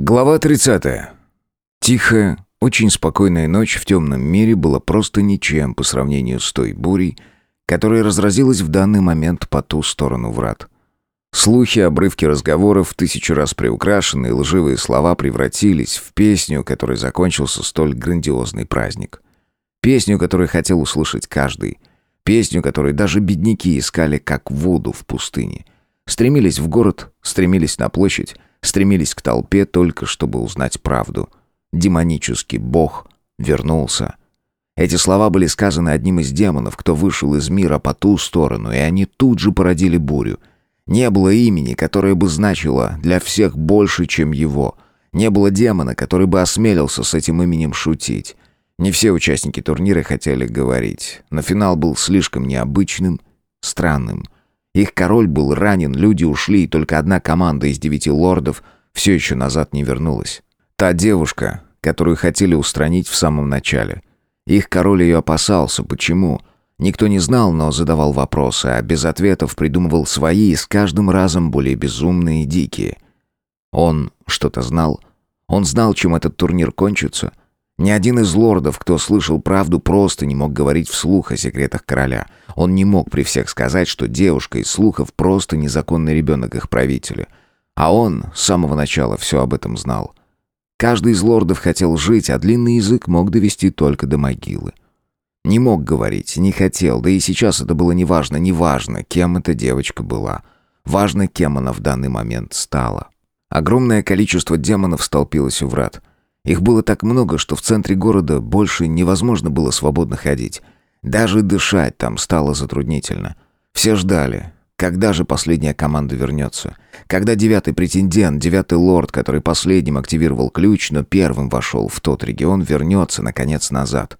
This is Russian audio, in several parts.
Глава 30. Тихая, очень спокойная ночь в темном мире была просто ничем по сравнению с той бурей, которая разразилась в данный момент по ту сторону врат. Слухи, обрывки разговоров, тысячу раз приукрашенные лживые слова превратились в песню, которой закончился столь грандиозный праздник. Песню, которую хотел услышать каждый. Песню, которую даже бедняки искали как воду в пустыне. Стремились в город, стремились на площадь, стремились к толпе только чтобы узнать правду. Демонический бог вернулся. Эти слова были сказаны одним из демонов, кто вышел из мира по ту сторону, и они тут же породили бурю. Не было имени, которое бы значило для всех больше, чем его. Не было демона, который бы осмелился с этим именем шутить. Не все участники турнира хотели говорить, но финал был слишком необычным, странным — их король был ранен, люди ушли, и только одна команда из девяти лордов все еще назад не вернулась. Та девушка, которую хотели устранить в самом начале. Их король ее опасался. Почему? Никто не знал, но задавал вопросы, а без ответов придумывал свои, с каждым разом более безумные и дикие. Он что-то знал. Он знал, чем этот турнир кончится — ни один из лордов, кто слышал правду, просто не мог говорить вслух о секретах короля. Он не мог при всех сказать, что девушка из слухов просто незаконный ребенок их правителя. А он с самого начала все об этом знал. Каждый из лордов хотел жить, а длинный язык мог довести только до могилы. Не мог говорить, не хотел, да и сейчас это было неважно, неважно, кем эта девочка была. Важно, кем она в данный момент стала. Огромное количество демонов столпилось у врат. Их было так много, что в центре города больше невозможно было свободно ходить. Даже дышать там стало затруднительно. Все ждали, когда же последняя команда вернется. Когда девятый претендент, девятый лорд, который последним активировал ключ, но первым вошел в тот регион, вернется, наконец, назад.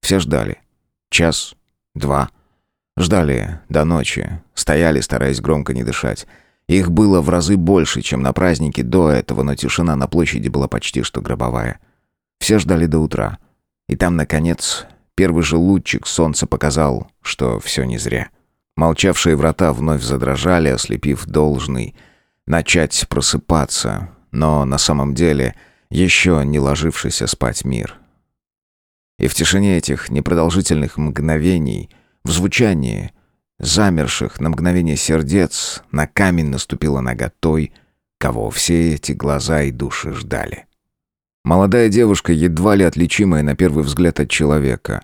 Все ждали. Час, два. Ждали до ночи. Стояли, стараясь громко не дышать. Их было в разы больше, чем на празднике до этого, но тишина на площади была почти что гробовая. Все ждали до утра. И там, наконец, первый же лучик солнца показал, что все не зря. Молчавшие врата вновь задрожали, ослепив должный, начать просыпаться, но на самом деле еще не ложившийся спать мир. И в тишине этих непродолжительных мгновений, в звучании, замерших на мгновение сердец, на камень наступила нога той, кого все эти глаза и души ждали. Молодая девушка, едва ли отличимая на первый взгляд от человека,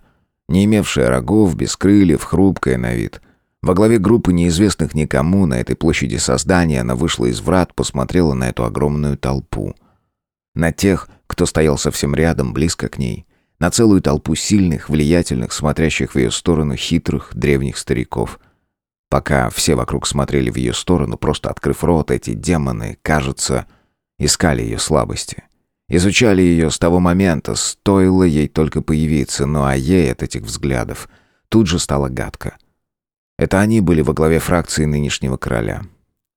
не имевшая рогов, без крыльев, хрупкая на вид. Во главе группы неизвестных никому на этой площади создания она вышла из врат, посмотрела на эту огромную толпу. На тех, кто стоял совсем рядом, близко к ней. На целую толпу сильных, влиятельных, смотрящих в ее сторону хитрых, древних стариков. Пока все вокруг смотрели в ее сторону, просто открыв рот, эти демоны, кажется, искали ее слабости. Изучали ее с того момента, стоило ей только появиться, ну а ей от этих взглядов тут же стало гадко. Это они были во главе фракции нынешнего короля.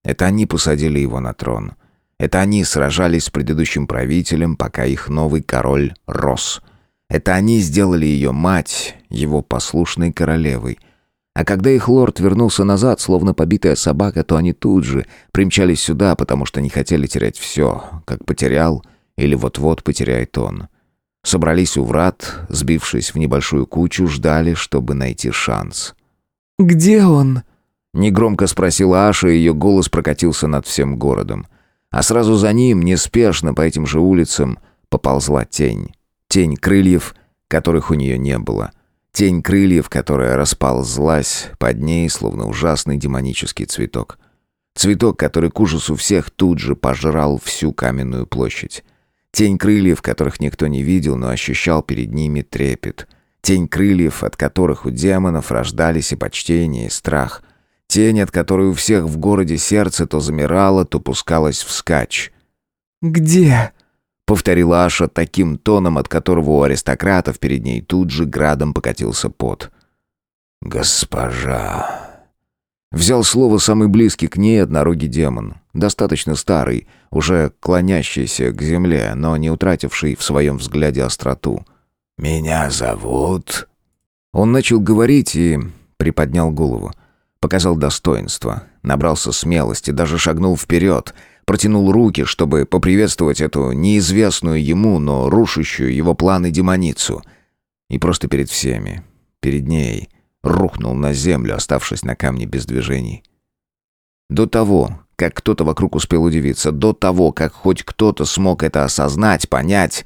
Это они посадили его на трон. Это они сражались с предыдущим правителем, пока их новый король рос. Это они сделали ее мать, его послушной королевой, а когда их лорд вернулся назад, словно побитая собака, то они тут же примчались сюда, потому что не хотели терять все, как потерял или вот-вот потеряет он. Собрались у врат, сбившись в небольшую кучу, ждали, чтобы найти шанс. «Где он?» Негромко спросила Аша, и ее голос прокатился над всем городом. А сразу за ним, неспешно по этим же улицам, поползла тень. Тень крыльев, которых у нее не было. Тень крыльев, которая расползлась под ней, словно ужасный демонический цветок. Цветок, который к ужасу всех тут же пожрал всю каменную площадь. Тень крыльев, которых никто не видел, но ощущал перед ними трепет. Тень крыльев, от которых у демонов рождались и почтение, и страх. Тень, от которой у всех в городе сердце то замирало, то пускалось вскачь. «Где?» Повторила Аша таким тоном, от которого у аристократов перед ней тут же градом покатился пот. «Госпожа...» Взял слово самый близкий к ней однорогий демон. Достаточно старый, уже клонящийся к земле, но не утративший в своем взгляде остроту. «Меня зовут...» Он начал говорить и приподнял голову. Показал достоинство, набрался смелости, даже шагнул вперед — Протянул руки, чтобы поприветствовать эту неизвестную ему, но рушащую его планы демоницу. И просто перед всеми, перед ней, рухнул на землю, оставшись на камне без движений. До того, как кто-то вокруг успел удивиться, до того, как хоть кто-то смог это осознать, понять,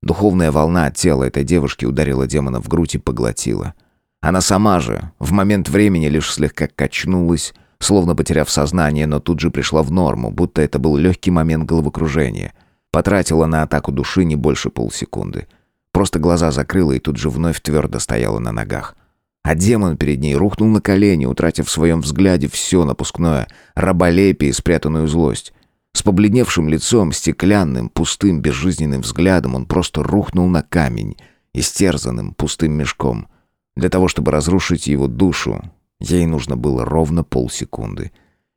духовная волна от тела этой девушки ударила демона в грудь и поглотила. Она сама же в момент времени лишь слегка качнулась, словно потеряв сознание, но тут же пришла в норму, будто это был легкий момент головокружения. Потратила на атаку души не больше полсекунды. Просто глаза закрыла и тут же вновь твердо стояла на ногах. А демон перед ней рухнул на колени, утратив в своем взгляде все напускное, раболепие и спрятанную злость. С побледневшим лицом, стеклянным, пустым, безжизненным взглядом он просто рухнул на камень, истерзанным, пустым мешком. Для того, чтобы разрушить его душу, ей нужно было ровно полсекунды.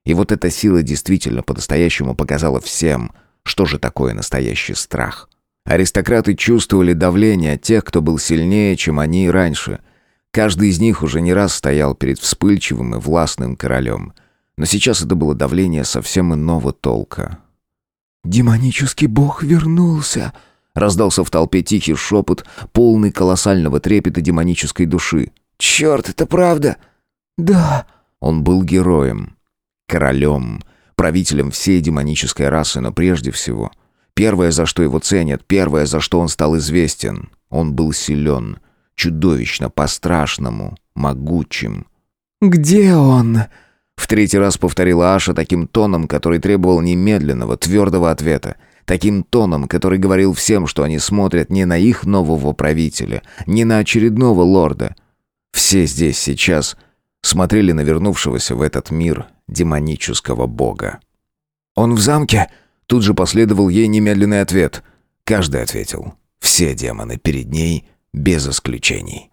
И вот эта сила действительно по-настоящему показала всем, что же такое настоящий страх. Аристократы чувствовали давление от тех, кто был сильнее, чем они раньше — Каждый из них уже не раз стоял перед вспыльчивым и властным королем. Но сейчас это было давление совсем иного толка. «Демонический бог вернулся!» Раздался в толпе тихий шепот, полный колоссального трепета демонической души. «Черт, это правда?» «Да». Он был героем, королем, правителем всей демонической расы, но прежде всего... Первое, за что его ценят, первое, за что он стал известен. Он был силен, чудовищно, по-страшному, могучим. «Где он?» В третий раз повторила Аша таким тоном, который требовал немедленного, твердого ответа. Таким тоном, который говорил всем, что они смотрят не на их нового правителя, не на очередного лорда. Все здесь сейчас смотрели на вернувшегося в этот мир демонического бога. «Он в замке?» Тут же последовал ей немедленный ответ. Каждый ответил. Все демоны перед ней без исключений.